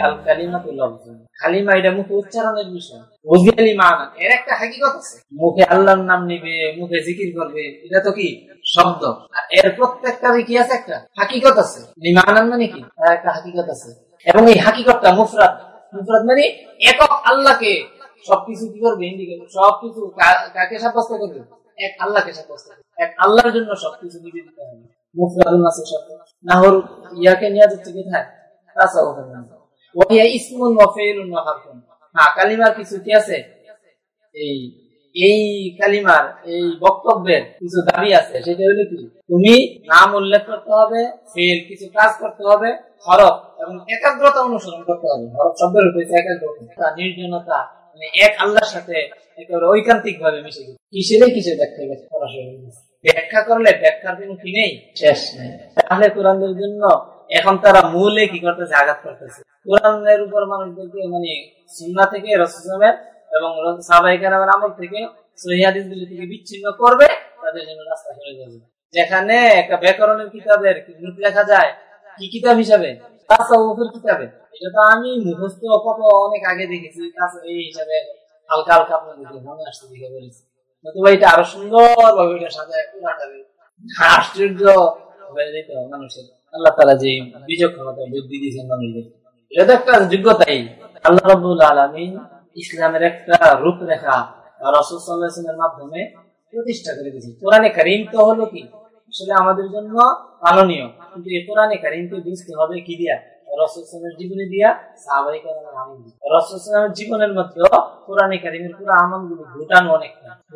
আল কালিমাতু লফজ। কালিমা এটা মুখে উচ্চারণের বিষয়। এর একটা হাকিকত আছে। মুখে আল্লাহর নাম নিবে, মুখে জিকির করবে, এটা তো কি? শব্দ। আর এর কি আছে একটা? হাকিকত আছে। লিমানান মানে কি তার একটা হাকিকত আছে। এবং এই হাকিকতটা মুফরাদ। মুফরাদ মানে একক আল্লাহকে। সবকিছু কি করবে? ইন্ডিকেট সবকিছু কাকে সাব্যস্ত করবে? এক আল্লাহকে সাব্যস্ত এক আল্লাহর জন্য সবকিছু নিবেদিত হবে। মুফরাদুল নাসের শব্দ নাহর ইয়াকে নিয়ে যাচ্ছে কোথায়? তাসাউফের নাম। হ্যাঁ একাগ্রতা অনুসরণ করতে হবে। হরফ শব্দের একাগ্রতা নির্জনতা মানে এক আল্লাহর সাথে একেবারে ঐকান্তিক ভাবে মিশে গেছে। কিসের ব্যাখ্যা গেছে? ব্যাখ্যা করলে ব্যাখ্যার কোনো কি নেই? শেষ নেই। তাহলে কোরআনের জন্য এখন তারা মূলে কি করতেছে? আঘাত করতেছে। কোরআনের উপর মানুষদেরকে মানে সুন্না থেকে রসমের এবং সাহাবাহিকের আমল থেকে সহিহাদিস গুলি থেকে বিচ্ছিন্ন করবে, তাদের জন্য রাস্তা করে যাবে যেখানে একটা ব্যাকরণের কিতাবের লেখা যায়, কি কিতাব হিসাবে? তাসাউফের কিতাবে। এটা তো আমি মুখস্থ কত অনেক আগে দেখেছি এই হিসাবে হালকা হালকা আপনাদের মনে আসছে, দেখে বলেছি। নতুবা এটা আরও সুন্দর ভাবে এটা পুরাটারে আশ্চর্য হয়ে যেত মানুষের। আল্লাহ তালা যে বিচক ক্ষমতা বুদ্ধি দিয়েছেন মানুষদের এটা একটা যোগ্যতাই আল্লাহ রবুল আলমিন ইসলামের একটা রূপরেখা মাধ্যমে প্রতিষ্ঠা করে দিয়েছে। কোরআনে কারিম তো হলো কি? আসলে আমাদের জন্য পালনীয় কিন্তু এই কোরআনে কারিমকে বুঝতে হবে কি দিয়া? জীবনী দিয়া জীবনের মধ্যে কোরআনে কারিমের পুরো গুলো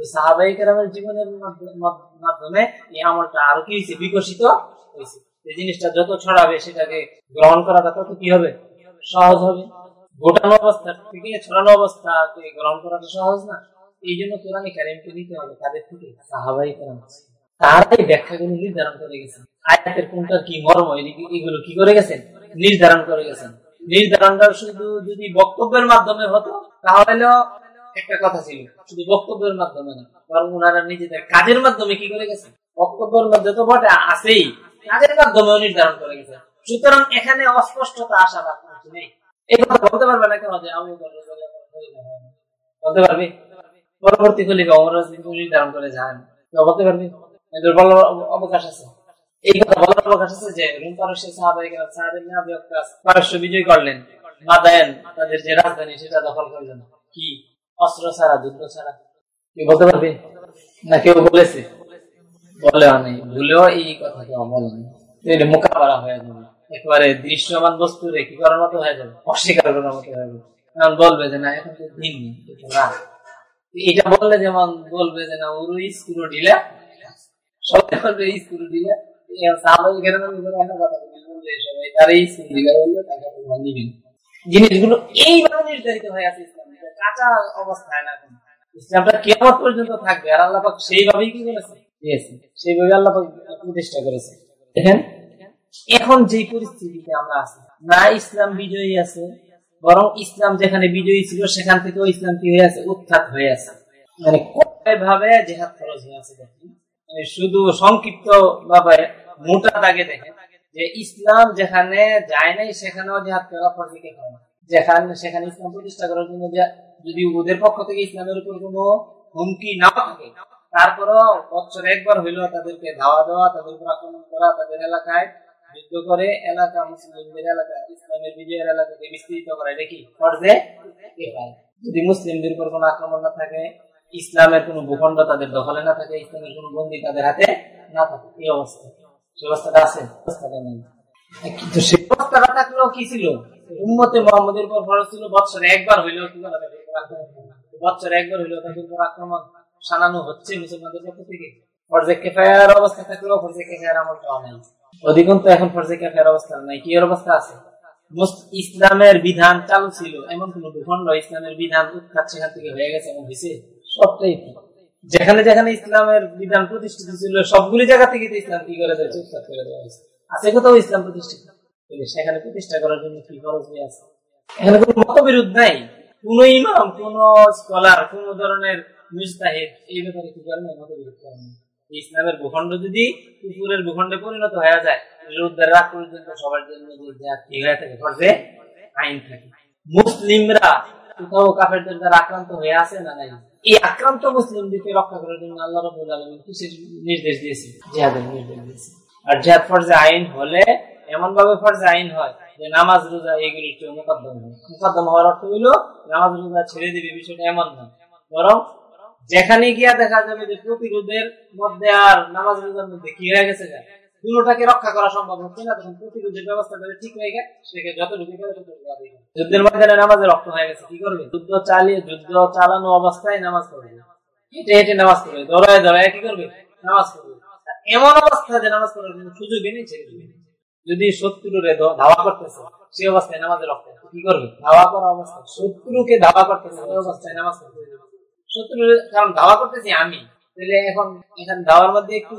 সাহাবাহিক জীবনের মাধ্য- মাধ্য- মাধ্যমে আমলটা আরও কি হয়েছে? বিকশিত হয়েছে। এই জিনিসটা যত ছড়াবে সেটাকে গ্রহণ করাটা তত কি হবে? সহজ হবে। গোটানো অবস্থা থেকে ছড়ানো অবস্থাকে গ্রহণ করাটা সহজ না? এই জন্য কোরআনে কারিমকে নিতে হবে, তাদের থেকে সাহাবাই কারাম তারাই ব্যাখ্যাগুলো নির্ধারণ করে গেছেন। আয়াতের কোনটা কি মর্ম এগুলো কি করে গেছেন? নির্ধারণ করে গেছেন। নির্ধারণটা শুধু যদি বক্তব্যের মাধ্যমে হতো তাহলে একটা কথা ছিল, শুধু বক্তব্যের মাধ্যমে না, বরং ওনারা নিজেদের কাজের মাধ্যমে কি করে গেছেন? বক্তব্যের মধ্যে তো বটে, আছেই। কাজের মাধ্যমেও নির্ধারণ করে গেছে সুতরাং এখানে অস্পষ্টতা আসার আর কিছু নেই এই কথা বলতে পারবে না কেন যে আমি বলতে পারবি? পরবর্তী খলিফা রাজনীতি নির্ধারণ করে যান। বলতে পারবি? অবকাশ আছে। এই কথা বলার অবকাশ আছে যে রুম পারস্যের সাহাবাই কেন পারস্য বিজয় করলেন। মাদায়ন তাদের যে রাজধানী সেটা দখল করলেন। কি? অস্ত্র ছাড়া, যুদ্ধ ছাড়া। কেউ বলতে পারবি? না, কেউ বলেছে? বলে নেই ভুলেও এই কথা কেউ বলেনি এটা মোকাবেলা হয়ে যাবে। দৃশ্যমান বস্তু করার মতো হয়ে যাবে? অস্বীকার করার মতো হয়ে যাবে। কারণ বলবে যে, না, এখন তো দিন না। এটা বললে যেমন বলবে যে, না ওর স্ক্রু ঢিলা। সবাই বলবে নিবেন জিনিসগুলো এইভাবে নির্ধারিত হয়ে আছে কাঁচা অবস্থায় না ইসলামটা কেমন পর্যন্ত থাকবে, আর আল্লাহ সেইভাবেই কি করেছে? সেইভাবে আল্লাহ প্রতিষ্ঠা করেছে। দেখেন, এখন যে পরিস্থিতিতে আমরা আছি, না ইসলাম বিজয়ী আছে, বরং ইসলাম যেখানে বিজয়ী ছিল, সেখান থেকেও ইসলাম কি হয়ে আছে? উৎখাত হয়ে আছে। মানে কয় ভাবে জেহাদ খরচ হয়ে আছে দেখেন। মানে শুধু সংক্ষিপ্ত ভাবে মোটা দাগে দেখেন যে ইসলাম যেখানে যায় নাই, সেখানেও জেহাদ করা ফরজিকে হয় যেখানে, সেখানে ইসলাম প্রতিষ্ঠা করার জন্য যদি ওদের পক্ষ থেকে ইসলামের উপর কোনো হুমকি না থাকে তারপরও বছর একবার হইল তাদেরকে ধাওয়া দেওয়া, তাদের উপর আক্রমণ করা, তাদের এলাকায় যুদ্ধ করে এলাকা মুসলিমদের এলাকা, ইসলামের বিজয়ের এলাকাকে বিস্তৃত করা, এটা কি ফরজে? যদি মুসলিমদের উপর কোনো আক্রমণ না থাকে, ইসলামের কোনো ভূখণ্ড তাদের দখলে না থাকে, ইসলামের কোনো বন্দী তাদের হাতে না থাকে, এই অবস্থা। সেই অবস্থাটা আছে? অবস্থাটা নেই। কিন্তু সেই অবস্থাটা থাকলেও কি ছিল? উম্মতে মোহাম্মদের উপর ফরজ ছিল বছরে একবার হইলেও কি বছরে একবার হইলেও তাদের উপর আক্রমণ। শানানো হচ্ছে মুসলমানদের পক্ষ থেকে। ফরজে কেফায়ার অবস্থা থাকলেও ফরজে কেফায়ার আমল পাওয়া নাই অধিকন্ত এখন ফরজে কেফায়ার অবস্থা নাই। কি অবস্থা আছে? ইসলামের বিধান চালু ছিল, এমন কোন ভূখণ্ড ইসলামের বিধান উৎখাত সেখান থেকে হয়ে গেছে এমন হয়েছে সবটাই যেখানে যেখানে ইসলামের বিধান প্রতিষ্ঠিত ছিল, সবগুলি জায়গা থেকে ইসলাম কি করে দেওয়া উৎখাত করে দেওয়া হয়েছে। আছে কোথাও ইসলাম প্রতিষ্ঠিত? সেখানে প্রতিষ্ঠা করার জন্য কি খরচ হয়ে আছে? এখানে কোনো মতবিরোধ নাই। কোন ইমাম, কোন স্কলার কোন ধরনের মুস্তাহিদ এই ব্যাপারে কি ইসলামের ভূখণ্ড যদি কুকুরের ভূখণ্ডে পরিণত হয়ে যায় পর্যন্ত সবার জন্য কি হয়ে থাকে আইন থাকে। মুসলিমরা কোথাও কাফেরদের দ্বারা আক্রান্ত হয়ে আছে না নাই? এই আক্রান্ত মুসলিমদেরকে রক্ষা করার জন্য আল্লাহ কিসের নির্দেশ দিয়েছে? জিহাদের নির্দেশ দিয়েছে। আর জিহাদ ফরজে আইন হলে এমন ভাবে ফরজে আইন হয় যে নামাজ, রোজা এগুলির মোকদ্দম হয়। মোকদ্দম হওয়ার অর্থ হইল, নামাজ, রোজা ছেড়ে দিবে বিষয়টা এমন না। বরং যেখানে গিয়া দেখা যাবে যে প্রতিরোধের মধ্যে আর নামাজ রোজার মধ্যে কি হয়ে গেছে দুটোটাকে রক্ষা করা সম্ভব হচ্ছে না, তখন প্রতিরোধের ব্যবস্থা করে ঠিক হয়ে গেছে সেকে যতটুকু। যুদ্ধের ময়দানে নামাজের রক্ত হয়ে গেছে, কি করবে? যুদ্ধ চালিয়ে, যুদ্ধ চালানো অবস্থায় নামাজ পড়বে হেঁটে হেঁটে নামাজ পড়বে, দৌড়ায় দৌড়ায় কি করবে? নামাজ পড়বে। এমন অবস্থা যে নামাজ পড়ার কোনো সুযোগই নেই ছেড়ে যদি শত্রুরে ধাওয়া করতেছে, সেই অবস্থায় নামাজের রক্ত, কি করবে? ধাওয়া করা অবস্থা শত্রুকে ধাওয়া করতেছে ওই অবস্থায় নামাজ পড়বে। শত্রু কারণ করতেছি আমি। তাহলে এখন এখানে মধ্যে একটু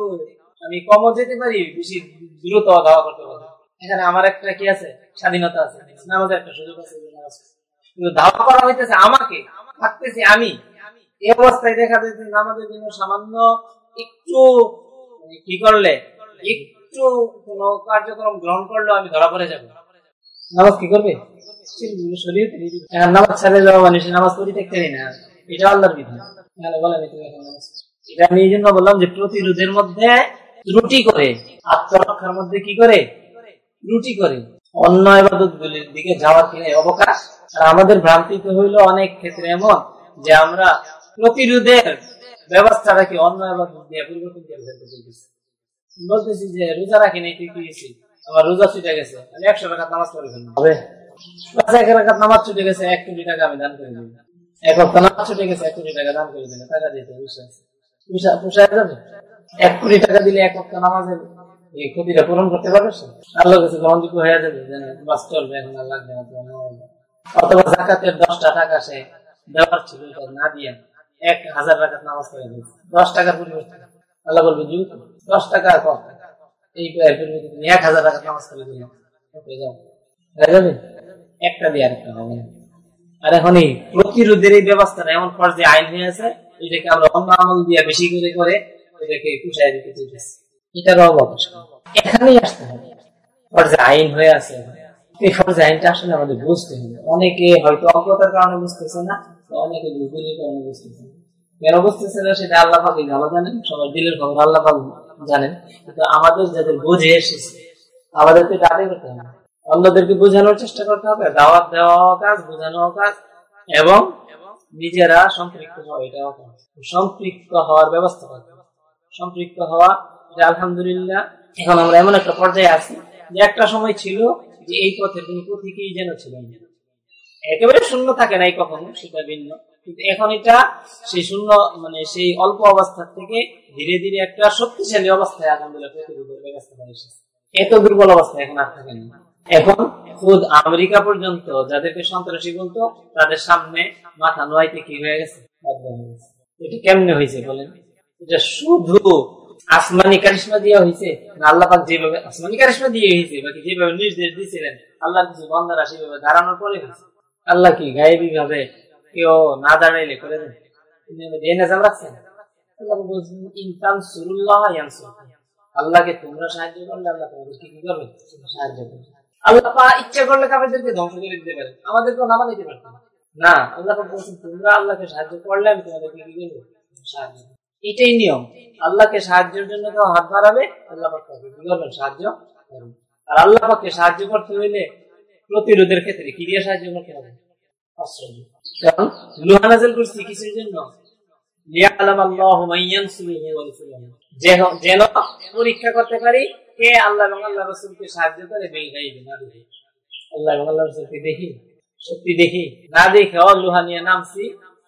আমি কমও যেতে পারি, বেশি দ্রুত করতে পারি। এখানে আমার একটা কি আছে? স্বাধীনতা আছে। নামাজের একটা সুযোগ আছে পড়ি। কিন্তু করা হইতেছে আমাকে, থাকতেছি আমি। এই অবস্থায় দেখা নামাজের জন্য সামান্য একটু মানে কি করলে? একটু কোন কার্যক্রম গ্রহণ করলেও আমি ধরা পড়ে যাব। নামাজ কি করবে? শরীর এখন নামাজ ছাড়ে যাওয়া মানে নামাজ পরিত্যাগ না। এটা আল্লাহর এটা আমি এই জন্য বললাম যে প্রতিরোধের মধ্যে ত্রুটি করে, আত্মরক্ষার মধ্যে কি করে? ত্রুটি করে। অন্য এবাদত গুলির দিকে যাওয়ার কি অবকাশ। আর আমাদের ভ্রান্তিতে অনেক ক্ষেত্রে এমন যে আমরা প্রতিরোধের ব্যবস্থাটাকে অন্য এবাদত দিয়ে, পরিবর্তন ফেলতে চলতেছি বলতেছি যে রোজা রাখি নাই তুই কি আমার রোজা ছুটে গেছে। আমি একশো টাকা নামাজ পড়ে ফেলব হবে পাঁচ এক টাকা নামাজ ছুটে গেছে, এক কোটি টাকা আমি দান করে এক নামাজ ছুটে গেছে এক কোটি টাকা দান করে টাকা দিতে এক কোটি টাকা দিলে এক হপ্তাহ নামাজের এই ক্ষতিটা পূরণ করতে পারবে কাছে হয়ে যাবে যে না, বাস চলবে এখন আর লাগবে না। অথবা জাকাতের দশটা টাকা সে দেওয়ার ছিল না দিয়ে এক হাজার টাকার নামাজ পড়ে দিয়েছে দশ টাকার আল্লাহ বলবে দশ টাকা কম। এই এক হাজার টাকার নামাজ পড়ে দিলে একটা দিয়ে আরেকটা হবে। না আর এখন এই প্রতিরোধের এই ব্যবস্থাটা এমন ফর্জে আইন হয়ে আছে, এটাকে আমরা অন্য আমল দিয়ে বেশি করে করে এটাকে কুশায় দিতে চলতেছি এটার অভাব এখানেই আসতে হবে। ফর্জে আইন হয়ে আছে। এই ফর্জে আইনটা আসলে আমাদের বুঝতে হবে। অনেকে হয়তো অজ্ঞতার কারণে বুঝতেছে না অনেকে কারণে বুঝতেছে না। কেন বুঝতেছে না সেটা আল্লাহ পাকে ভালো জানেন, সবার দিলের খবর আল্লাহ পাক জানেন। কিন্তু আমাদের যাদের বুঝে এসেছে আমাদের তো এটা আদায় করতে হবে। অন্যদেরকে বোঝানোর চেষ্টা করতে হবে, দাওয়াত দেওয়া কাজ বোঝানো কাজ। এবং নিজেরা সম্পৃক্ত হওয়া এটাও কাজ সম্পৃক্ত হওয়ার ব্যবস্থা করতে। সম্পৃক্ত হওয়া আলহামদুলিল্লাহ, এখন আমরা এমন একটা পর্যায়ে আছি যে একটা সময় ছিল যে এই পথের কোন প্রতীকই যেন ছিল একেবারে শূন্য থাকে নাই কখনো, সেটা ভিন্ন। কিন্তু এখন এটা সেই শূন্য মানে সেই অল্প অবস্থা থেকে ধীরে ধীরে একটা শক্তিশালী অবস্থায় আলহামদুলিল্লাহ প্রতিরোধের ব্যবস্থা এসেছে। এত দুর্বল অবস্থা এখন আর থাকে না। এখন খুদ আমেরিকা পর্যন্ত যাদেরকে সন্ত্রাসী বলতো, তাদের সামনে মাথা নোয়াইতে কি হয়ে গেছে। এটা কেমনে হয়েছে বলেন? এটা শুধু আসমানি কারিশমা দিয়ে হয়েছে না আল্লাহ পাক যেভাবে আসমানি কারিশমা দিয়ে হয়েছে, বাকি যেভাবে নির্দেশ দিয়েছিলেন, আল্লাহর কিছু বন্দারা সেভাবে দাঁড়ানোর পরে হয়েছে। আল্লাহ কি গায়েবী ভাবে কেউ না দাঁড়াইলে করে দেন? আল্লাহ। আল্লাহকে তোমরা সাহায্য করলে আল্লাহ তোমাদেরকে কি করবে? সাহায্য করবে। ইচ্ছা করলে ধ্বংস করে দিতে নামা পারতেন না বলছেন, তোমরা আল্লাহকে সাহায্য করলে আমি তোমাদেরকে কি করব? সাহায্য। এটাই নিয়ম। আল্লাহকে সাহায্যের জন্য কেউ হাত বাড়াবে সাহায্য আর সাহায্য করতে হইলে প্রতিরোধের ক্ষেত্রে কি দিয়ে সাহায্য করতে হবে? করছি জন্য? যেন পরীক্ষা করতে পারি কে আল্লাহ এবং আল্লাহ রসুলকে সাহায্য করে? বিল গাইবে না আল্লাহ এবং আল্লাহ রসুলকে দেখি সত্যি দেখি। না দেখে ও লোহা নিয়ে নামছি,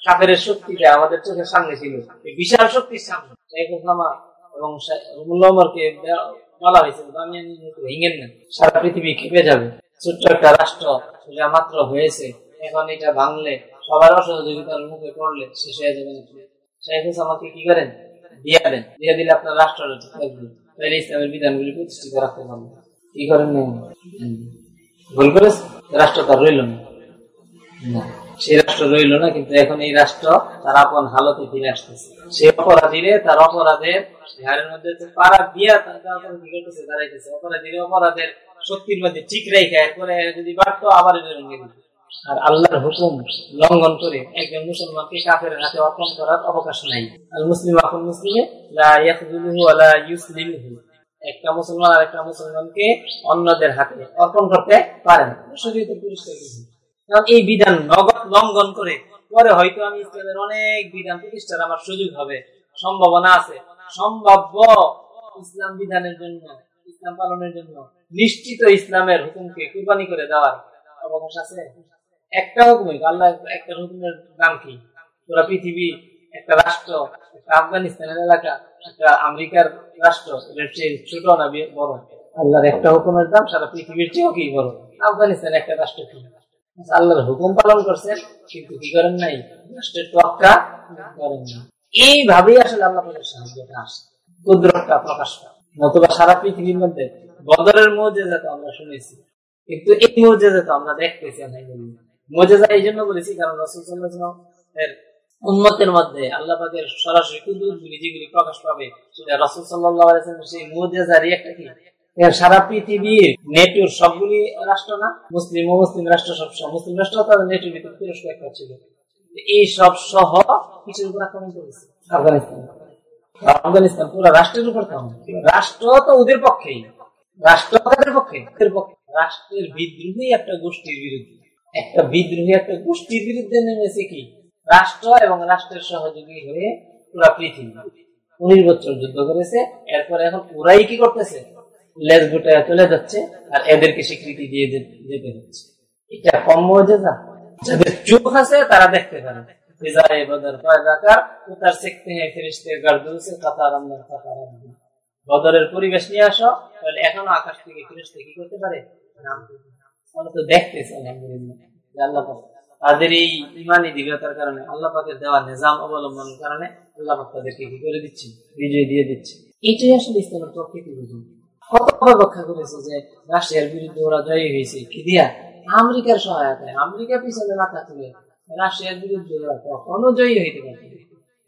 কাফের শক্তিটা আমাদের চোখের সামনে ছিল। বিশাল শক্তির সামনে। এবং বলা ভেঙেন না সারা পৃথিবী খেপে যাবে। ছোট্ট একটা রাষ্ট্র যা মাত্র হয়েছে। এখন এটা ভাঙলে, সবার অসহযোগিতার মুখে পড়লে শেষ হয়ে যাবে শেখ ওসামাকে কি করেন? দিয়ে দেন। দিয়ে দিলে আপনার রাষ্ট্র থাকবে তাহলে ইসলামের বিধানগুলি প্রতিষ্ঠিত রাখতে কি করেন ভুল রাষ্ট্র তার রইল না। রাষ্ট্র রইল না, কিন্তু এখন এই রাষ্ট্র তার আপন হালতে ফিরে আসতেছে। সে অপরাধীরে, তার অপরাধের মধ্যে পাড়া দিয়া করতেছে দাঁড়াইতেছে। অপরাধীরে অপরাধের শক্তির মধ্যে ঠিক রেখে এরপরে যদি বাড়তো আবার দিত। আর আল্লাহর হুকুম লঙ্ঘন করে একজন মুসলমানকে কাফের হাতে অর্পণ করার অবকাশ নাই। আর মুসলিম এখন মুসলিমে একটা মুসলমান আর একটা মুসলমানকে অন্যদের হাতে অর্পণ করতে পারেন কারণ এই বিধান নগদ লঙ্ঘন করে। পরে হয়তো আমি ইসলামের অনেক বিধান প্রতিষ্ঠার আমার সুযোগ হবে। সম্ভাবনা আছে। সম্ভাব্য ইসলাম বিধানের জন্য, ইসলাম পালনের জন্য নিশ্চিত ইসলামের হুকুমকে কুরবানি করে দেওয়ার অবকাশ আছে? একটা হুকুম আল্লাহ একটা হুকুমের নাম কি? পুরো পৃথিবী, একটা রাষ্ট্র, একটা আফগানিস্তানের এলাকা, একটা আমেরিকার রাষ্ট্র ছোট না বড়? আল্লাহর একটা হুকুমের দাম সারা পৃথিবীর চেয়েও কি বড়? আফগানিস্তান একটা রাষ্ট্র কি? আল্লাহর হুকুম পালন করছেন কিন্তু কি করেন নাই? রাষ্ট্রের তোয়াক্কা করেন নাই। এইভাবেই আসলে আল্লাহ সাহায্যটা আসে কুদরতটা প্রকাশ পায়। নতুবা সারা পৃথিবীর মধ্যে বদরের মৌজেজা তো আমরা শুনেছি, কিন্তু এই মৌজেজা তো আমরা দেখতেছি মৌজেজা এই জন্য বলেছি, কারণ উন্মতের মধ্যে সরাসরি কুদুরগুলি যেগুলি প্রকাশ পাবে রসুল সাল্লাহ সেই মৌজেজারই একটা কি? সারা পৃথিবীর নেটওয়ার্ক সবগুলি রাষ্ট্র না? মুসলিম ও মুসলিম রাষ্ট্র সব মুসলিম রাষ্ট্র তাদের নেটওয়ার্ক ভিতরে তুরস্ক একটা ছিল। এই সব সহ কিছুর উপর আক্রমণ করেছে? আফগানিস্তান। আফগানিস্তান পুরো রাষ্ট্রের উপর রাষ্ট্র তো ওদের পক্ষেই। রাষ্ট্র তাদের পক্ষে রাষ্ট্রের বিদ্রোহী একটা গোষ্ঠীর বিরুদ্ধে। একটা বিদ্রোহী, একটা গোষ্ঠীর বিরুদ্ধে নেমেছে কি? রাষ্ট্র এবং রাষ্ট্রের সহযোগী হয়ে পুরা পৃথিবী। উনিশ বছর যুদ্ধ করেছে, এরপরে এখন ওরাই কি করতেছে? লেজ গুটায় চলে যাচ্ছে, আর এদেরকে স্বীকৃতি দিয়ে যেতে হচ্ছে। এটা কম মর্যাদা? যাদের চোখ আছে, তারা দেখতে পারে। বদরের পরিবেশ নিয়ে আসো, তাহলে এখনও আকাশ থেকে ফেরেস্তে কি করতে পারে। তো দেখতেছি আলহামদুলিল্লাহ আল্লাহ তাদের এই ইমানি দৃঢ়তার কারণে দেওয়া নিজাম কারণে তাদেরকে কি করে দিচ্ছে? বিজয় দিয়ে দিচ্ছে। আসলে ইসলামের প্রকৃতি বুঝুন কতবার রক্ষা করেছে যে রাশিয়ার বিরুদ্ধে ওরা জয়ী হয়েছে? কি দিয়া? আমেরিকার সহায়তায়। আমেরিকা পিছনে না থাকলে রাশিয়ার বিরুদ্ধে ওরা কখনো জয়ী হইতে পারত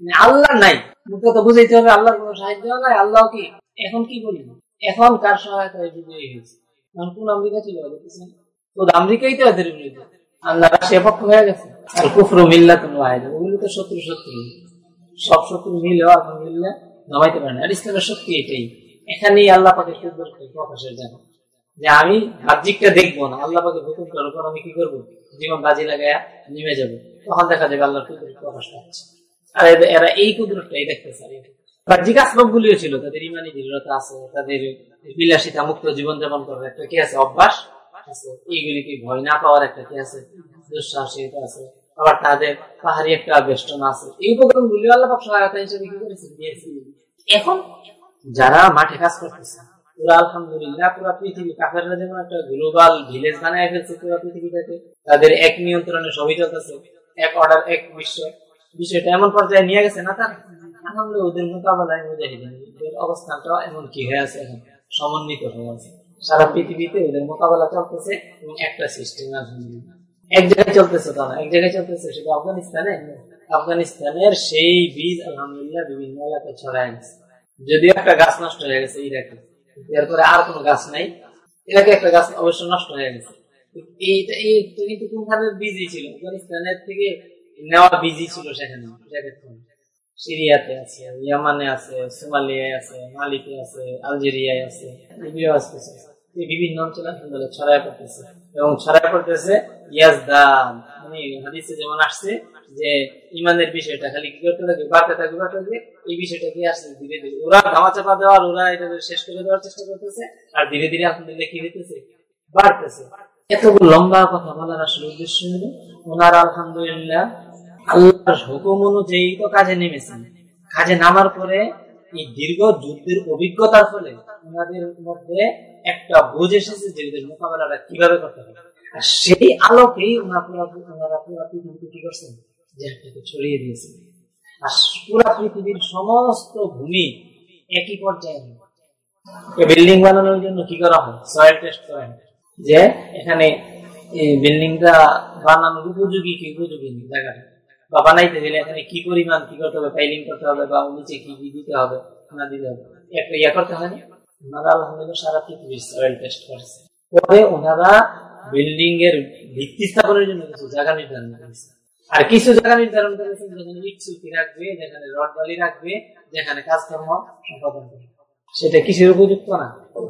মানে আল্লাহ নাই। মুখে তো বুঝাইতে হবে, আল্লাহর কোন সাহায্য নাই, আল্লাহ কি? এখন কি বলি এখন কার সহায়তায় বিজয়ী হয়েছে? কোন আমেরিকা ছিল তো আমেরিকাই তো এদের বিরুদ্ধে আল্লাহ পক্ষ হয়ে গেছে। কুফরু মিল্লা তুমি ওগুলো তো শত্রু শত্রু। সব শত্রু মিলেও এখন মিললে নামাইতে পারে না। আর ইসলামের এটাই। এখানেই আল্লাহ পাকে প্রকাশের জানা যে আমি বাহ্যিকটা দেখব না। আল্লাহ পাকে হুকুম করার পর আমি কি করব? জীবন বাজি লাগায় নেমে যাব। তখন দেখা যাবে আল্লাহর কুদরত প্রকাশ পাচ্ছে। আর এরা এই কুদরতটাই দেখতেছে বাহ্যিক আসবাব গুলিও ছিল, তাদের ইমানি দৃঢ়তা আছে, তাদের বিলাসিতা, মুক্ত জীবন যাপন করার একটা কি আছে? অভ্যাস। আছে। এইগুলিকে ভয় না পাওয়ার একটা কি আছে? দুঃসাহসিকতা আছে। আবার তাদের পাহাড়ি একটা বেষ্টন আছে। এই উপকরণ গুলি আল্লাহ সহায়তা হিসেবে কি করেছে এখন যারা মাঠে কাজ করতেছে এক নিয়ন্ত্রণে এক অর্ডার এক বিষয়টা এমন পর্যায়ে নিয়ে গেছে না এমন কি সমন্বিত হয়ে আছে। সারা পৃথিবীতে ওদের মোকাবেলা চলতেছে এবং একটা সিস্টেম এক জায়গায় চলতেছে তা না এক জায়গায় চলতেছে সেটা আফগানিস্তানে? আফগানিস্তানের সেই বীজ, আলহামদুলিল্লাহ, বিভিন্ন এলাকায় ছড়ায় গেছে যদিও একটা গাছ নষ্ট হয়ে গেছে ইরাকে, এরপরে আর কোনো গাছ নাই। ইরাকে একটা গাছ অবশ্য নষ্ট হয়ে গেছে। কিন্তু কোনখানের বীজই ছিল। আফগানিস্তানের থেকে নেওয়া বীজই ছিল সেখানে। সিরিয়াতে আছে, ইয়ামানে আছে, সোমালিয়ায় আছে, মালিতে আছে, আলজেরিয়ায় আছে লিবিয়া আছে বিভিন্ন অঞ্চলে ছড়ায় পড়তেছে। এবং ছড়ায় পড়তেছে মানে হাদিসে যেমন আসছে যে ইমানের বিষয়টা, খালি কি করতে থাকে, বাড়তে থাকে বাড়তে থাকে, এই বিষয়টা কি আসছে? ধীরে ধীরে। ওরা ধামা চাপা দেওয়ার, ওরা এটা শেষ করে দেওয়ার চেষ্টা করতেছে, আর ধীরে ধীরে আপনাদের কি দিতেছে বাড়তেছে। এতগুলো লম্বা কথা বলার আসলে উদ্দেশ্য হলো, ওনার আলহামদুলিল্লাহ আল্লাহর হুকুম অনুযায়ী তো কাজে নেমেছেন। কাজে নামার পরে এই দীর্ঘ যুদ্ধের অভিজ্ঞতার ফলে ওনাদের মধ্যে একটা বুঝ এসেছে যে এদের মোকাবেলাটা কীভাবে করতে হবে। আর সেই আলোকেই ওনারা পুরো পৃথিবীতে কি করছেন? জেহাদটাকে ছড়িয়ে দিয়েছেন। আর পুরো পৃথিবীর সমস্ত ভূমি একই পর্যায়ে। বিল্ডিং বানানোর জন্য কি করা হয়? সয়েল টেস্ট করা যে এখানে বিল্ডিংটা বানানোর উপযোগী কি উপযোগী জায়গাটা বা বানাইতে গেলে এখানে কি পরিমাণ, কি করতে হবে ফাইলিং করতে হবে বা নিচে কি কি দিতে হবে, না দিতে হবে। একটা ইয়া করতে হয় ওনারা আলহামদুলিল্লাহ সারা পৃথিবীর সয়েল টেস্ট করেছে। পরে ওনারা বিল্ডিং এর ভিত্তি স্থাপনের জন্য কিছু জায়গা নির্ধারণ করেছে। আর কিছু জায়গা নির্ধারণ করেছেন যেখানে ইটসুকি রাখবে, যেখানে রড বালি রাখবে, যেখানে কাজকর্ম সম্পাদন করবে। সেটা কিসের উপযুক্ত না?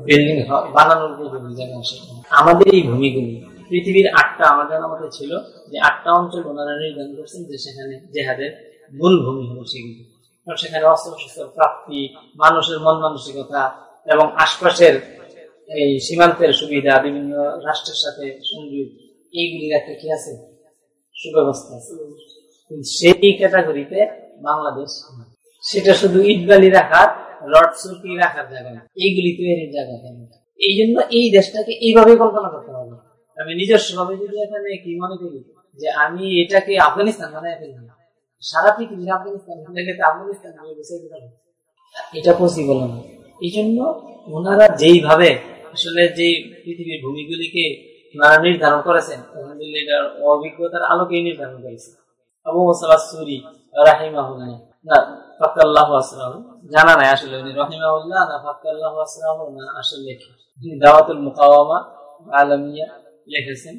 বিল্ডিং বানানোর উপযোগী জায়গা আমাদের এই ভূমিগুলি পৃথিবীর আটটা আমার জানা মতে ছিল, যে আটটা অঞ্চল ওনারা নির্ধারণ করছেন যে সেখানে জেহাদের মূল ভূমি হলো সেগুলি। সেখানে অস্ত্র শস্ত্র প্রাপ্তি, মানুষের মন মানসিকতা এবং আশপাশের এই সীমান্তের সুবিধা, বিভিন্ন রাষ্ট্রের সাথে সংযোগ এইগুলির একটা কি আছে? সুব্যবস্থা আছে। সেই ক্যাটাগরিতে বাংলাদেশ সেটা শুধু ইটবালি রাখার রড সুরকি রাখার জায়গা। এইগুলি তৈরির জায়গা এই জন্য এই দেশটাকে এইভাবে কল্পনা করতে হবে। আমি নিজস্ব যে আমি এটাকে আফগানিস্তান বানায় ফেললাম, সারা পৃথিবীর আফগানিস্তান আফগানিস্তান। এটা পসিবল না। এই জন্য ওনারা যেইভাবে আসলে যে পৃথিবীর ভূমিগুলিকে ওনারা নির্ধারণ করেছেন, আলহামদুলিল্লাহ অভিজ্ঞতার আলোকে নির্ধারণ করেছেন। আবু মোসাল্লাহ সুরি রাহিমাহুল্লাহ জানা নাই আসলে উনি রহিমাহুল্লাহ না ফাক্কাল্লাহ আসলে দাওয়াতুল মুকাওয়ামা, আলমিয়া লিখেছেন।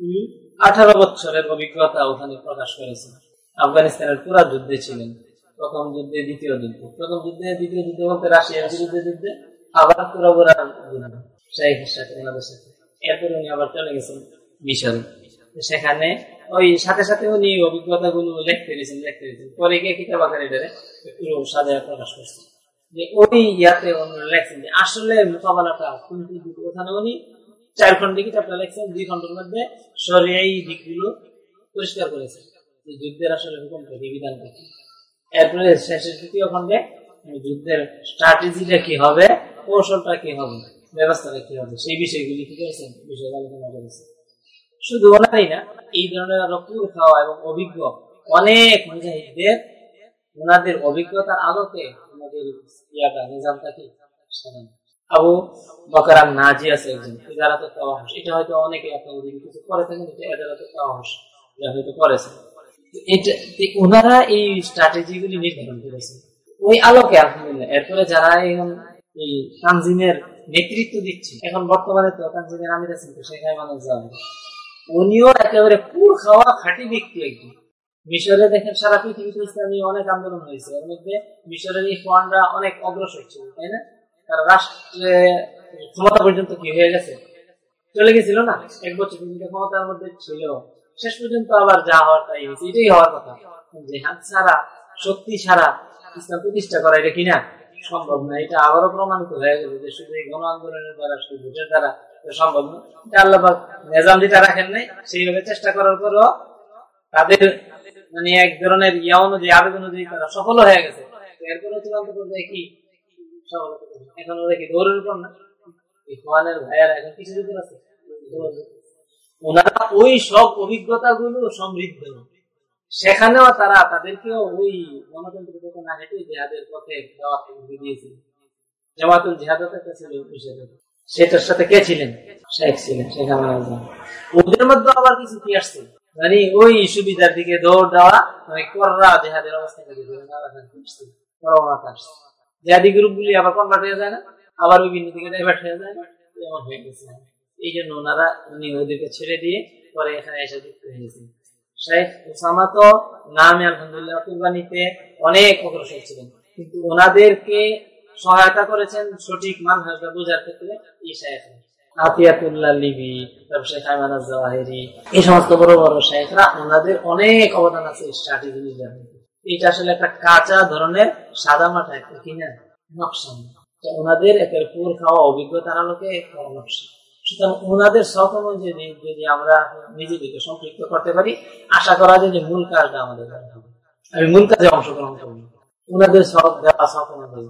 উনি আঠারো বছরের অভিজ্ঞতা ওখানে প্রকাশ করেছেন। আফগানিস্তানের পুরা যুদ্ধে ছিলেন। প্রথম যুদ্ধে, দ্বিতীয় যুদ্ধ। প্রথম যুদ্ধে, দ্বিতীয় যুদ্ধ বলতে রাশিয়ার বিরুদ্ধে যুদ্ধে, আবার পুরোপুরার যুদ্ধ শাহেখের সাথে ওনাদের সাথে। এরপরে উনি আবার চলে গেছেন মিশরে। তো সেখানে ওই সাথে সাথে উনি অভিজ্ঞতা গুলো লিখতে দিয়েছেন লিখতে দিয়েছেন পরে গিয়ে কিতাব আকারে এটারে পুরো সাজায় প্রকাশ করছেন। যে ওই ইয়াতে লেখছেন যে আসলে মোকাবেলাটা কোন ওখানে উনি চার খন্ডে কিতাবটা লেখছেন দুই খন্ডের মধ্যে সরিয়াই দিকগুলো পরিষ্কার করেছেন যুদ্ধের আসলে হুকুমটা কি এরপরে শেষের তৃতীয় খন্ডে যুদ্ধের স্ট্র্যাটেজিটা কি হবে, কৌশলটা কি হবে, ব্যবস্থাটা কি হবে, সেই বিষয়গুলি কি করেছেন বিষয় আলোচনা করেছেন শুধু ওনারাই না, এই ধরনের আরও কুর খাওয়া এবং অভিজ্ঞ অনেক মুজাহিদদের, ওনাদের অভিজ্ঞতার আলোকে ওনাদের ইয়াটা, নিজামটা কি সাজানো। আবু বকর নাজি আছে একজন এটা হয়তো অনেকে কিছু করে থাকেন, এটা যা হয়তো করেছে এটা ওনারা এই স্ট্র্যাটেজি গুলি নির্ধারণ ওই আলোকে, আলহামদুলিল্লাহ, এরপরে যারা এখন এই তানজিমের নেতৃত্ব দিচ্ছে এখন বর্তমানে তো তানজিমের আমির আছেন, তো উনিও একেবারে পুর খাওয়া খাঁটি ব্যক্তি একজন। মিশরে দেখেন সারা পৃথিবীতে ইসলামী অনেক আন্দোলন হয়েছে, এর মধ্যে মিশরের এই ফোয়ানরা অনেক অগ্রসর ছিল তাই না? রাষ্ট্রে ক্ষমতা পর্যন্ত কি হয়ে গেছে? চলে গেছিল না? এক বছর ক্ষমতার মধ্যে ছিল। শেষ পর্যন্ত আবার যা হওয়ার তাই হয়েছে। এটাই হওয়ার কথা। জেহাদ ছাড়া, শক্তি ছাড়া ইসলাম প্রতিষ্ঠা করা এটা কিনা সম্ভব না। এটা আবারও প্রমাণিত হয়ে গেল যে শুধু এই গণ আন্দোলনের দ্বারা, শুধু ভোটের দ্বারা সম্ভব না। এটা আল্লাহ নিজাম যেটা রাখেন নাই। সেইভাবে চেষ্টা করার পরও তাদের মানে এক ধরনের ইয়া অনুযায়ী আবেদন অনুযায়ী তারা সফল হয়ে গেছে। এরপরে চূড়ান্ত পর্যায়ে কি। ওনারা ওই সব অভিজ্ঞতা গুলো সমৃদ্ধ সেখানেও তারা তাদেরকেও ওই গণতন্ত্রের পথে না হেঁটে জেহাদের পথে দিয়েছিল জামাতুল সেটার সাথে কে ছিলেন শেখ ছিলেন শেখ আমার ওদের মধ্যে আবার কিছু কি আসছে মানে ওই সুবিধার দিকে দৌড় দেওয়া মানে কররা জেহাদের অবস্থা থেকে জেহাদি গ্রুপ গুলি আবার কনভার্ট হয়ে যায় না, আবার বিভিন্ন দিকে ডাইভার্ট হয়ে যায়। হয়ে গেছে। এই জন্য ওনারা উনি ওদেরকে ছেড়ে দিয়ে পরে এখানে এসে যুক্ত হয়েছেন শেখ ওসামা তো নামে আলহামদুলিল্লাহ কুরবানিতে অনেক অগ্রসর ছিলেন। কিন্তু ওনাদেরকে সহায়তা করেছেন সঠিক মানহাজটা বোঝার ক্ষেত্রে এই শেখ আতিয়াতুল্লাহ লিবি শেখ জাহেরি, এই সমস্ত বড় বড় শেখরা ওনাদের অনেক অবদান আছে স্ট্র্যাটেজি এটা আসলে একটা কাঁচা ধরনের সাদা মাঠা একটা কিনা নকশা ওনাদের একটা পুর খাওয়া অভিজ্ঞতার আলোকে নকশা। সুতরাং ওনাদের শখ অনুযায়ী যদি আমরা নিজেদেরকে সম্পৃক্ত করতে পারি, আশা করা যায় যে মূল কাজটা আমাদের। আমি মূল কাজে অংশগ্রহণ করব। ওনাদের শখ, দেওয়া শখ অনুযায়ী।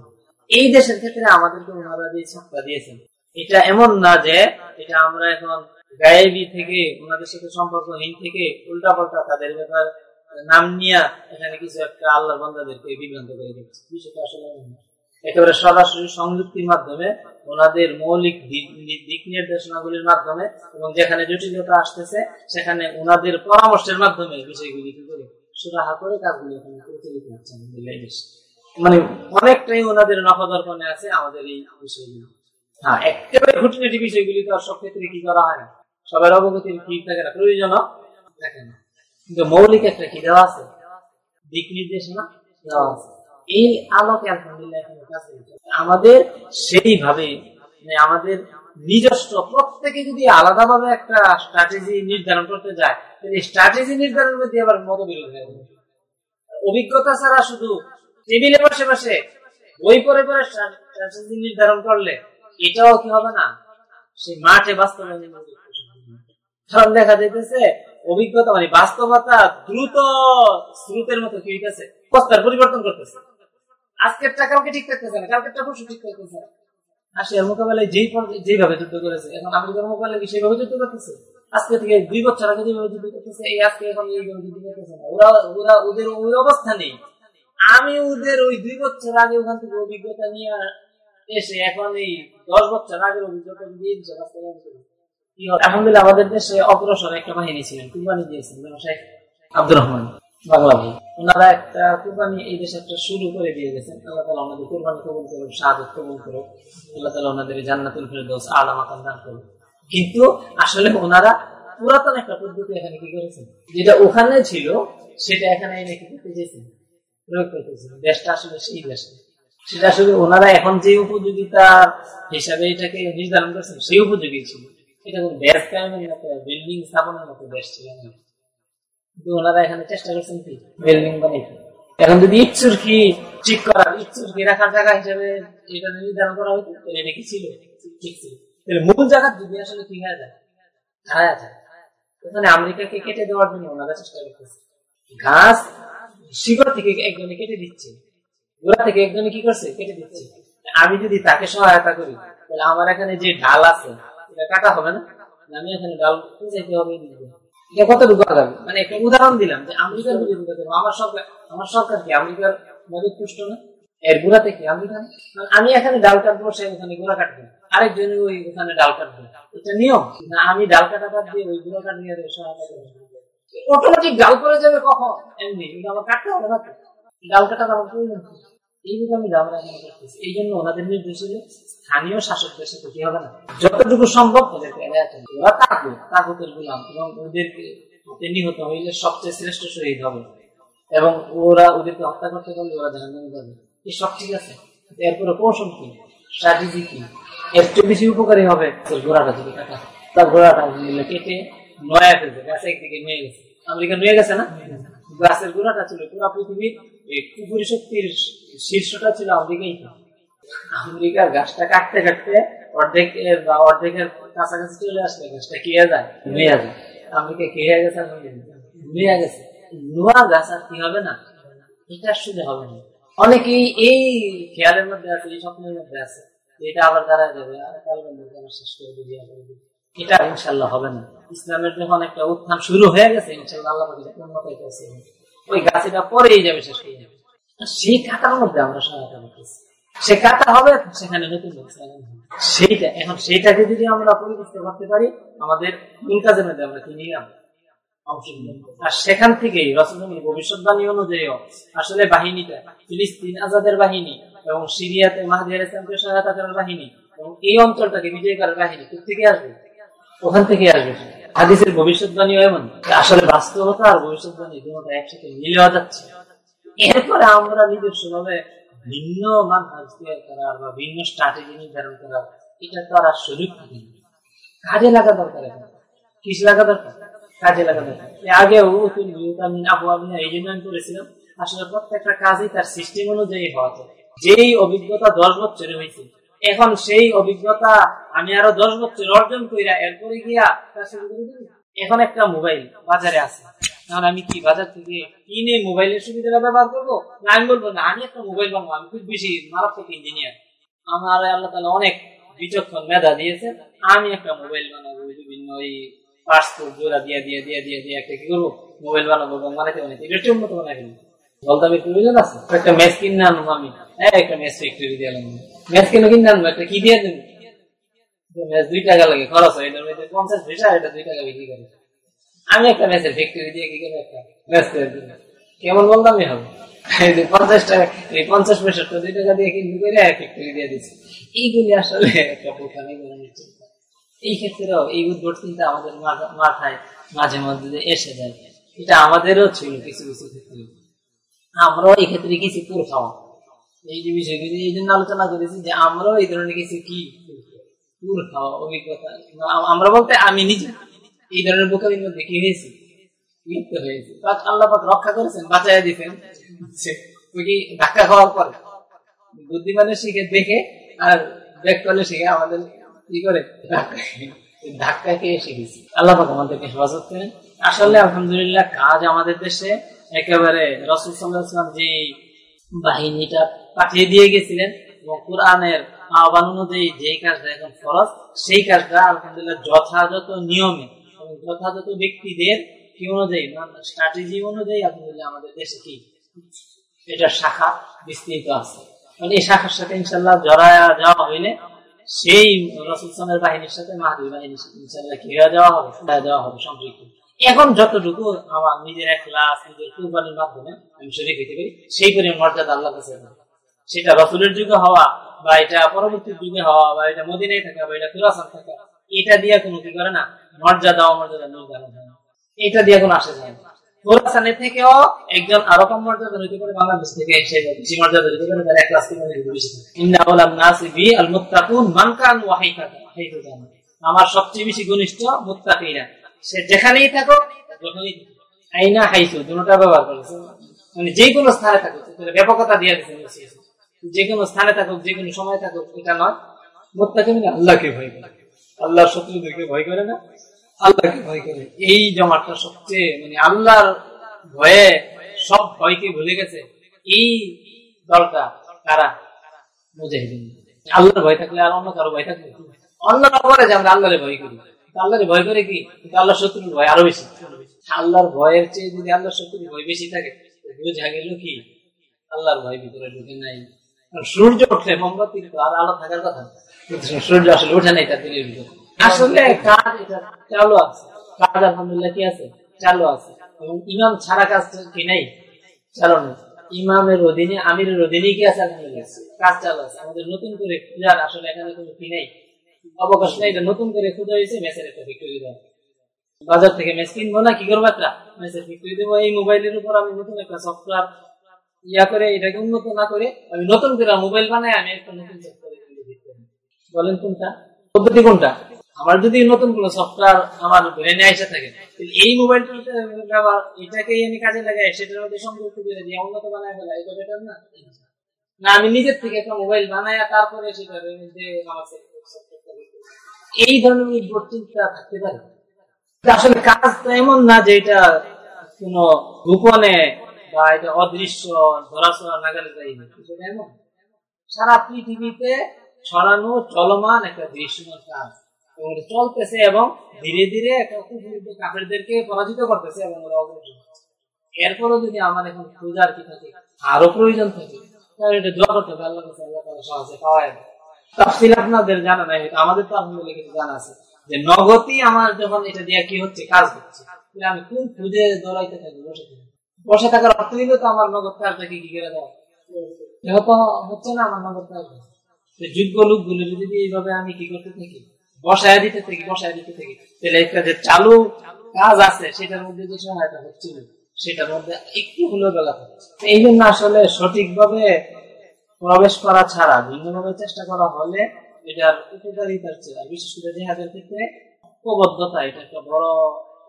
এই দেশের ক্ষেত্রে আমাদেরকে ওনারা যে ছকটা দিয়েছেন, এটা এমন না যে এটা আমরা এখন গায়েবী থেকে, ওনাদের সাথে সম্পর্কহীন থেকে উল্টা পাল্টা তাদের ব্যাপার নাম নিয়ে এখানে কিছু একটা আল্লাহর বিভ্রান্ত করে দিচ্ছে বিষয়টা আসলে একেবারে সরাসরি সংযুক্তির মাধ্যমে ওনাদের মৌলিক দিক- নির্দেশনাগুলির মাধ্যমে এবং যেখানে জটিলতা আসতেছে, সেখানে ওনাদের পরামর্শের মাধ্যমে বিষয়গুলি কি করে সুরাহা করে কাজগুলি এখানে পরিচালিত হচ্ছে মানে অনেকটাই ওনাদের নখদর্পণে আছে আমাদের এই বিষয়গুলি। হ্যাঁ একেবারে খুঁটিনাটি বিষয়গুলি তো আর সব ক্ষেত্রে কি করা হয় না? সবার অবগতির কি থাকে না? প্রয়োজন দেখে না। কিন্তু মৌলিক একটা কি দেওয়া আছে, দিক নির্দেশনা দেওয়া আছে। এই আলোকে আলহামদুলিল্লাহ। আমাদের সেইভাবে মানে আমাদের নিজস্ব, প্রত্যেকে যদি আলাদাভাবে একটা স্ট্র্যাটেজি নির্ধারণ করতে যায় স্ট্র্যাটেজি নির্ধারণ আবার মতবিরোধ অভিজ্ঞতা ছাড়া শুধু টেবিলে বসে বসে বই স্ট্র্যাটেজি নির্ধারণ করলে এটাও কি হবে না? সেই মাঠে বাস্তবায়নের মধ্যে কারণ দেখা যাইতেছে অভিজ্ঞতা মানে বাস্তবতা দ্রুত স্রোতের মতো কি হইতেছে অবস্থার পরিবর্তন করতেছে। আজকেরটা কালকে ঠিক থাকতেছে না কালকেরটা পরশু ঠিক না রাশিয়ার মোকাবেলায় যেই যেভাবে যুদ্ধ করেছে, এখন আমেরিকার মোকাবেলায় যুদ্ধ করতেছে? আজকে থেকে দুই বছর আগে যেভাবে যুদ্ধ করতেছে, এই আজকে এখন যুদ্ধ করতেছে না। ওরা ওরা ওদের ওই অবস্থা নেই। আমি ওদের ওই দুই বছর আগে ওখান থেকে অভিজ্ঞতা নিয়ে এসে এখন এই দশ বছর আগের অভিজ্ঞতা দিয়ে আলহামদুলিল্লাহ, আমাদের দেশে অগ্রসর একটা বাহিনী ছিলেন, কুরবানি আব্দুর রহমান বাংলা ভাই। ওনারা একটা এই দেশে একটা শুরু করে দিয়ে গেছেন। আল্লাহ তালা ওনাদের কবুল করুক কবুল করুক। আল্লাহ তালা ওনাদের জান্নাতুল দান করুক। কিন্তু আসলে ওনারা পুরাতন একটা পদ্ধতি এখানে কি করেছেন? যেটা ওখানে ছিল, সেটা এখানে এনে কি করতে চেয়েছেন প্রয়োগ করতেছেন দেশটা আসলে সেই দেশ। সেটা আসলে ওনারা এখন যে উপযোগিতা হিসাবে এটাকে নির্ধারণ করছেন, সেই উপযোগী ছিল। এটা কোনো মতো বিল্ডিং স্থাপনের মতো ছিল না। কিন্তু ওনারা এখানে চেষ্টা করছেন কি? বিল্ডিং বানাইতে। এখন যদি ইচ্ছুর কি ঠিক করার ইচ্ছুর কি রাখার জায়গা হিসেবে এটা নির্ধারণ করা হতো তাহলে এটা কি ছিল? ঠিক ছিল। তাহলে মূল যদি আসলে কি হয়ে যায়? যায়। ওখানে আমেরিকাকে কেটে দেওয়ার জন্য ওনারা চেষ্টা করতেছে। ঘাস, শিকড় থেকে একজনে কেটে দিচ্ছে। গোড়া থেকে একজনে কি করছে? কেটে দিচ্ছে। আমি যদি তাকে সহায়তা করি, তাহলে আমার এখানে যে ডাল আছে কাটা হবে না। আমি এখানে ডাল মানে একটা উদাহরণ দিলাম যে আমেরিকার বিরোধিতা করব আমার সরকার আমার সরকার কি? আমেরিকার মদত পুষ্ট না? এর আমেরিকা? মানে আমি এখানে ডাল কাটবো সে ওখানে গোড়া কাটবে আরেকজন ওই ওখানে ডাল কাটবে এটা নিয়ম। না আমি ডাল কাটা বাদ দিয়ে ওই গোড়া কাটিয়ে সহায়তা করব অটোমেটিক ডাল করে যাবে কখন? এমনি কিন্তু আমার কাটতে হবে না ডাল কাটার আমার প্রয়োজন কি? এইভাবে আমি করতেছি এই জন্য ওনাদের নির্দেশ স্থানীয় শাসকদের সাথে কি হবে না। যতটুকু সম্ভব ওদেরকে ওরা তাকুতের গুলাম এবং ওদেরকে নিহত হইলে সবচেয়ে শ্রেষ্ঠ শহীদ হবে। এবং ওরা ওদেরকে হত্যা করতে পারলে ওরা জাহান্নামে যাবে। এই সব ঠিক আছে। এরপরে কৌশল কি? স্ট্র্যাটেজি কি? এর চেয়ে বেশি উপকারী হবে তোর ঘোড়াটা যদি কাটা। তার ঘোড়াটা কেটে নয়া ফেলছে গাছ একদিকে নিয়ে গেছে। আমেরিকা নিয়ে গেছে না? গাছের গোড়াটা ছিল পুরা পৃথিবীর শক্তির শীর্ষটা ছিল আমেরিকাই আমেরিকার গাছটা কাটতে কাটতে অর্ধেক বা অর্ধেকের কাছাকাছি চলে আসলে গাছটা যায়? নুয়ে যায় আমেরিকা কি হয়ে গেছে নুয়ে গেছে। নোয়া গাছ আর কি হবে না? এটা আসলে হবে না। অনেকেই এই খেয়ালের মধ্যে আছে এই স্বপ্নের মধ্যে আছে। এটা আবার দাঁড়ায় যাবে আর কাল বন্ধ করে শেষ করে যাবে। এটা ইনশাল্লাহ হবে না। ইসলামের যখন একটা উত্থান শুরু হয়ে গেছে ইনশাল্লাহ আল্লাহ উন্নত হইতেছে ওই গাছটা পরেই যাবে, শেষ হয়ে যাবে। সেই কাটার মধ্যে আমরা সহায়তা করতেছি সে কাটা হবে, সেখানে নতুন সেইটা, এখন সেইটাকে যদি আমরা পরিবর্তিত করতে পারি, আমাদের মূল কাজের মধ্যে আমরা করব। আর সেখান থেকেই রসুলের ভবিষ্যৎবাণী অনুযায়ী আসলে বাহিনীটা, ফিলিস্তিন আজাদের বাহিনী এবং সিরিয়াতে মাহাদিয়ার ইসলামকে সহায়তা করার বাহিনী, এবং এই অঞ্চলটাকে বিজয় করার বাহিনী কোথা থেকে আসবে? ওখান থেকে আসবে হাদিসের ভবিষ্যৎবাণী এমন? আসলে বাস্তবতা আর ভবিষ্যৎবাণী দুটো একসাথে মিলে যাচ্ছে। এরপরে আমরা নিজস্ব ভাবে ভিন্ন মান তৈরি করার বা ভিন্ন স্ট্র্যাটেজি নির্ধারণ করার এটা তো আর সুযোগ থাকে। কাজে লাগা দরকার কিস লাগা দরকার? কাজে লাগা দরকার। এর আগে তুমি আমি আবু আমি এই জন্য আমি করেছিলাম আসলে প্রত্যেকটা কাজই তার সিস্টেম অনুযায়ী হওয়া চাই। যেই অভিজ্ঞতা দশ বছরে হয়েছে এখন সেই অভিজ্ঞতা আমি আরও দশ বছর অর্জন কইরা এরপরে গিয়া এখন একটা মোবাইল বাজারে আছে। এখন আমি কি বাজার থেকে কিনে মোবাইলের সুবিধাটা ব্যবহার করব? না, আমি বলব না। আমি একটা মোবাইল বানাবো। আমি খুব বেশি মারাত্মক ইঞ্জিনিয়ার আমার আল্লাহ তালা অনেক বিচক্ষণ মেধা দিয়েছে আমি একটা মোবাইল বানাবো। বিভিন্ন ওই পাসপোর্ট জোড়া দিয়ে দিয়ে দিয়ে দিয়ে দিয়ে একটা কি করব? মোবাইল বানাবো এবং বানাইতে বানাইতে। এটা উন্নত বানাই ফেলব। বলতাম একটু বুঝলেন আছে? একটা ম্যাচ কিনে আনব আমি। হ্যাঁ একটা ম্যাচ ফ্যাক্টরি দিয়ে আনব ম্যাচ কিনে কিনে আনব? একটা কি দিয়ে ম্যাচ দুই টাকা লাগে, খরচ হয়, এটার মধ্যে পঞ্চাশ পয়সা এটা দুই টাকা বিক্রি করে। আমি একটা ম্যাচের ফ্যাক্টরি দিয়ে কি করে একটা ম্যাচ করি কেমন হবে পঞ্চাশ টাকা, এই পঞ্চাশ পয়সাটা দুই টাকা দিয়ে করে ফ্যাক্টরি দিয়ে এইগুলি আসলে একটা এই ক্ষেত্রেও এই উদ্ভট চিন্তা আমাদের মাথা- মাথায় মাঝে মধ্যে এসে যায়। এটা আমাদেরও ছিল কিছু কিছু ক্ষেত্রে। আমরাও এই ক্ষেত্রে কিছু পুর খাওয়া এই যে বিষয়গুলি এই জন্য আলোচনা করেছি যে আমরাও এই ধরনের কিছু কি অভিজ্ঞতা? আমরা বলতে আমি নিজে এই ধরনের বোকামির মধ্যে কি হয়েছি? লিপ্ত হয়েছি। আল্লাহ পাক রক্ষা করেছেন দিতেন ধাক্কা খাওয়ার পরে। বুদ্ধিমানের শিখে, দেখে, আর ব্যাক করলে শিখে আমাদের কি করে, ধাক্কা খেয়ে। শিখেছি। আল্লাহ পাক আমাদেরকে হেফাজত করেন। আসলে আলহামদুলিল্লাহ, কাজ আমাদের দেশে একেবারে রসুল সাল্লাহাম যে বাহিনীটা পাঠিয়ে দিয়ে গেছিলেন এবং কোরআনের আহ্বান অনুযায়ী যে কাজটা এখন ফরজ, সেই কাজটা আলহামদুলিল্লাহ যথাযথ নিয়মে এবং যথাযথ ব্যক্তিদের কি অনুযায়ী স্ট্র্যাটেজি অনুযায়ী আলহামদুলিল্লাহ আমাদের দেশে কি? এটা শাখা বিস্তৃত আছে। মানে এই শাখার সাথে ইনশাল্লাহ জড়া যাওয়া হইলে সেই রসুল বাহিনীর সাথে মাহাদির বাহিনীর সাথে ইনশাল্লাহ ঘিরা যাওয়া হবে দেওয়া হবে সম্পৃক্ত এখন যতটুকু আমার নিজের এক ক্লাস নিজের কুরবানির মাধ্যমে আমি শরীর হইতে পারি, সেই পরিমাণ মর্যাদা আল্লাহ কাছে। সেটা রসুলের যুগে হওয়া বা এটা পরবর্তী যুগে হওয়া বা এটা মদিনায় থাকা বা এটা খুরাসান থাকা, এটা দিয়ে কোনো কি করে না, মর্যাদা অমর্যাদা নির্ধারণ হয়। এটা দিয়ে কোনো আসে যায় না খোরাসানের থেকেও একজন আরও কম মর্যাদা পারে বাংলাদেশ থেকে এসে বেশি মর্যাদা পারে তার ইন্না বি আল মুত্তাকুন মান কান ওয়া হাইতাকা হাইতাকা। আমার সবচেয়ে বেশি ঘনিষ্ঠ মুত্তাকিরা সে যেখানেই থাকো আইনা দুটোটা ব্যবহার করেছে মানে যে কোনো স্থানে থাকুক ব্যাপকতা দিয়ে যে কোনো স্থানে থাকুক যে কোনো সময় থাকুক, এটা নয়। মানে আল্লাহকে ভয় করে। আল্লাহর শত্রুদেরকে ভয় করে না? আল্লাহকে ভয় করে। এই জমাটা সবচেয়ে মানে আল্লাহর ভয়ে সব ভয়কে ভুলে গেছে। এই দলটা কারা? মুজাহিদিন। আল্লাহর ভয় থাকলে আর অন্য কারও ভয় থাকবে? অন্যরা বলে যে আমরা আল্লাহরে ভয় করি। আল্লাহরে ভয় করে কি? কিন্তু আল্লাহর শত্রুর ভয় আরও বেশি। আল্লাহর ভয়ের চেয়ে যদি আল্লাহর শত্রুর ভয় বেশি থাকে বোঝা গেল কি? আল্লাহর ভয় ভিতরে ঢুকে নাই। সূর্য উঠলে মোমবাতির তো আর আলো থাকার কথা। সূর্য আসলে উঠে নাই তার দিনের ভিতরে। আসলে কাজ এটা, চালু আছে। কাজ আলহামদুলিল্লাহ কি আছে? চালু আছে। এবং ইমাম ছাড়া কাজ কি নাই? চালু নেই। ইমামের অধীনে, আমিরের অধীনেই কি আছে? আলহামদুলিল্লাহ। কাজ চালু আছে। আমাদের নতুন করে খোঁজার আসলে এখানে কোনো কি নেই? অবকাশ নেই, এটা নতুন করে খোঁজা হয়েছে মেসের একটা ফ্যাক্টরি দেওয়া বাজার থেকে মেস কিনবো না, কি করব একটা? মেসের ফ্যাক্টরি দেবো। এই মোবাইলের উপর আমি নতুন একটা সফটওয়্যার ইয়া করে এটাকে উন্নত না করে আমি নতুন করে মোবাইল বানাই, আমি একটা নতুন বলেন কোনটা? পদ্ধতি কোনটা? আমার যদি নতুন কোনো সফটওয়্যার আমার ব্রেনে এসে থাকে এই মোবাইলটা এটাকেই আমি কাজে লাগাই, সেটার মধ্যে সংযুক্ত করে দিয়ে উন্নত বানায় ফেলা, এটা বেটার না? না, আমি নিজের থেকে একটা মোবাইল বানায় তারপরে সেটার মধ্যে আমার এই ধরনের উদ্ভট থাকতে পারে? আসলে কাজ তো এমন না যে এটা কোন গোপনে বা এটা অদৃশ্য ধরাছোড়া নাগালে যাই সেটা এমন। সারা পৃথিবীতে ছড়ানো চলমান একটা দৃশ্যমান কাজ। চলতেছে এবং ধীরে ধীরে একটা কুকুরদের কাফেরদেরকে পরাজিত করতেছে এবং ওরা অগ্রসর এরপরও যদি আমার এখন খোঁজার কি থাকে আরও প্রয়োজন থাকে, তাহলে এটা দোয়া করতে হবে আল্লাহ আল্লাহ সহজে পাওয়ায় দেয়। আপনাদের জানা নাই আমাদের তো জানা আছে যে নগতি আমার যখন এটা দিয়ে কি হচ্ছে, কাজ হচ্ছে আমি কোন খুঁজে দৌড়াইতে থাকি বসে বসে থাকার অর্থ হইলে তো আমার নগদ কি করে দেওয়া? এটা তো হচ্ছে না আমার নগদ কাজ? যোগ্য লোকগুলো যদি এইভাবে আমি কি করতে থাকি, বসায় দিতে থাকি, বসায় দিতে থাকি, তাহলে একটা যে চালু কাজ আছে, সেটার মধ্যে যে সহায়তা হচ্ছিল সেটার মধ্যে একটু হলেও বেলা এই জন্য আসলে সঠিকভাবে প্রবেশ করা ছাড়া ভিন্নভাবে চেষ্টা করা হলে এটার উপকারিতার চেয়ে বিশেষ করে জেহাদের ক্ষেত্রে ঐক্যবদ্ধতা এটা একটা বড়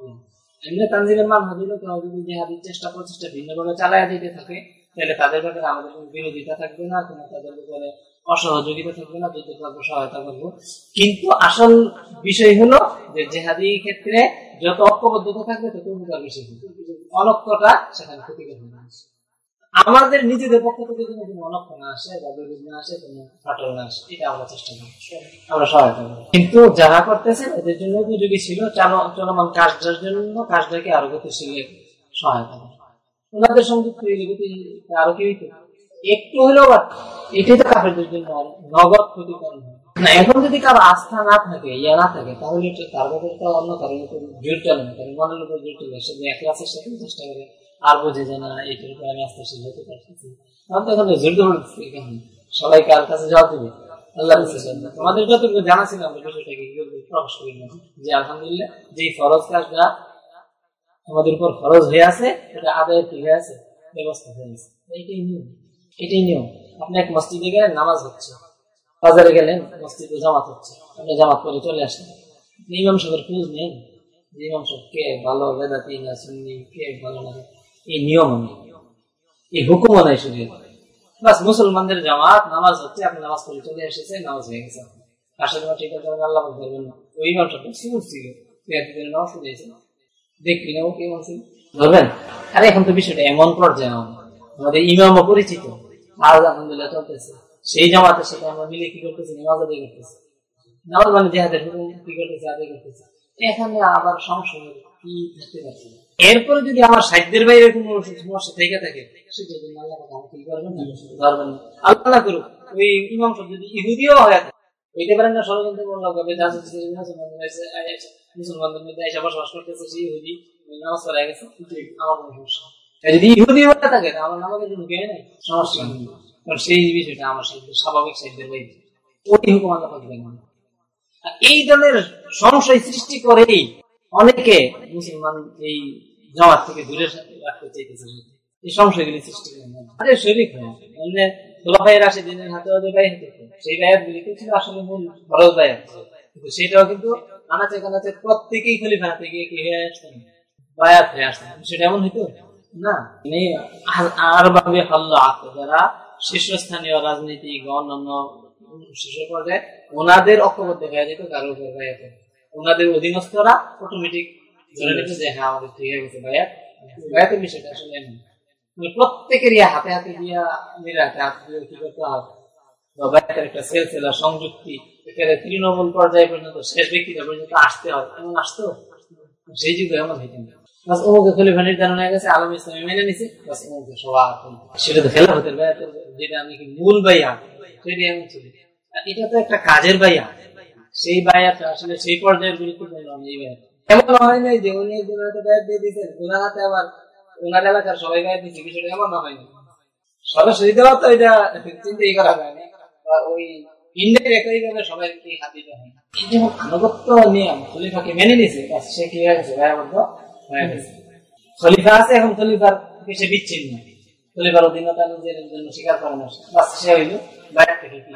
ইয়ে। এমনি তানজিমের মান হাজির কেউ যদি জেহাদের চেষ্টা প্রচেষ্টা ভিন্নভাবে চালায়া দিতে থাকে, তাহলে তাদের ব্যাপারে আমাদের কোনো বিরোধিতা থাকবে না, কোনো তাদের ব্যাপারে অসহযোগিতা থাকবে না যদি পারব সহায়তা করব কিন্তু আসল বিষয় হলো যে জেহাদি ক্ষেত্রে যত ঐক্যবদ্ধতা থাকবে, তত উপকার বেশি হবে অনক্যটা সেখানে ক্ষতিকর হবে। আমাদের নিজেদের পক্ষ থেকে যেন কোনো অনক্ষ না আসে বা বিরোধ না আসে, কোনো ফাটল না আসে, এটা আমরা চেষ্টা করি আমরা সহায়তা করি কিন্তু যারা করতেছেন এদের জন্য উপযোগী ছিল। চলমান কাজটার জন্য কাজটাকে আরও গতিশীল সহায়তা ওনাদের সংযুক্ত আরও কি হইতো একটু হলেও বা এটাই তো কাফেরদের জন্য নগদ ক্ষতিকরণ হয়। না, এখন যদি কারও আস্থা না থাকে, ইয়া না থাকে, তাহলে তার ব্যাপারে অন্য কারোর উপর জোর চলে না কারণ মনের উপর জোর চলে সে এক ক্লাসের সাথে চেষ্টা করে আর বোঝে যে না এইটার উপর আমি আস্তে যেতে পারতেছি আমার তো এখন ধরতেছি এখানে সবাই কার কাছে জবাব দিবে আমাদের আপনি এক মসজিদে নামাজ হচ্ছে। বাজারে গেলেন, মসজিদে জামাত হচ্ছে। আপনি জামাত করে চলে আসলেন ইমাম সাহেবের খোঁজ নেন ইমাম সাহেব কে ভালো বেদাতি না সুন্নি, কে ভালো না। এই নিয়ম, এই হুকুম নাই শুধু বাস মুসলমানদের জামাত, নামাজ হচ্ছে, আপনি নামাজ পড়ে চলে এসেছে, নামাজ হয়ে গেছে। আসলে ঠিক আছে, আল্লাহ ধরবেন না। ওই ইমাম সাহেব সিগুর ছিল, তুই এতদিন নামাজ দেখবি না ও কেমন ছিল ধরবেন? আরে, এখন তো বিষয়টা এমন পর্যায়ে আমাদের ইমামও পরিচিত। আজ আলহামদুলিল্লাহ চলতেছে। সেই জামাতের সাথে আমরা মিলে কি করতেছি? নামাজ আদায় করতেছি। নামাজ মানে জেহাদের কি করতেছে? আদায় করতেছে। এখানে আবার সমস্যা কি থাকতে পারছে না। এরপরে যদি আমার সাহিত্যের বাইরে কোনো সমস্যা থেকে থাকে আল্লাহ করুক। ওই ইমাম যদি ইহুদিও হয়ে থাকে হইতে পারেন না ষড়যন্ত্র করল কবে মুসলমানদের মধ্যে এসে বসবাস করতেছে সেই ইহুদি নামাজ পড়ে গেছে আমার কোনো সমস্যা যদি ইহুদি হয়ে থাকে তাহলে আমার নামাজে ঢুকে নেই সমস্যা নেই। কারণ সেই বিষয়টা আমার স্বাভাবিক সাহিত্যের বাইরে। ওই হুকুম আল্লাহ এই ধরনের সংশয় সৃষ্টি করেই অনেকে মুসলমান এই জামাত থেকে দূরে রাখতে চাইতেছে এই সংশয়গুলি সৃষ্টি করে আরে শরীর হয় মানে খোলাফাই রাশিদিনের হাতে ওদের ব্যয় হতে সেই ব্যয়ের গুলি ছিল আসলে মূল খরচ ব্যয় কিন্তু সেটাও কিন্তু আনাচে কানাচে প্রত্যেকেই খলিফা হাতে গিয়ে কি হয়ে আসতেন? বায়াত হয়ে আসতেন। সেটা এমন হইতো? না। মানে আর ভাবে হল্ল আত যারা শীর্ষস্থানীয় রাজনীতিক শীর্ষ পর্যায়ে ওনাদের ঐক্যবদ্ধ হয়ে যেত কারোর উপর ওনাদের অধীনস্থরা অটোমেটিক ধরে নিত যে হ্যাঁ আমাদের ঠিক বিষয়টা আসলে মানে প্রত্যেকেরই হাতে হাতে দিয়া মেরে হাতে দিয়ে কি করতে হবে একটা সেলসেলা সংযুক্তি। এখানে তৃণমূল পর্যায়ে পর্যন্ত শেষ ব্যক্তিটা পর্যন্ত আসতে হয়। এমন আসতো? সেই যুগে এমন হইতেন বাস অমুকে খলিফা নির্ধারণ হয়ে গেছে আলম ইসলামী মেনে নিছে। বাস অমুকে সবার সেটা তো খেলা যেটা আমি কি মূল বাইয়া সেটি এমন ছিল আর এটা তো একটা কাজের বাইয়া সেই আসলে সেই পর্যায়ের গুরুত্বপূর্ণ এই এমন হয় নাই যে উনি একজন হয়তো বায়াত দিয়ে দিয়েছেন। ওনার হাতে আবার ওনার এলাকার সবাই গায়ে দিচ্ছে বিষয়টা এমন হয় না সরাসরি দেওয়া তো এটা চিন্তাই করা যায় না। ওই ইন্ডিয়ার এখন খলিফার সে বিচ্ছিন্ন। অধীনতা নিজের জন্য স্বীকার সে। হইল বাইরে থেকে কি?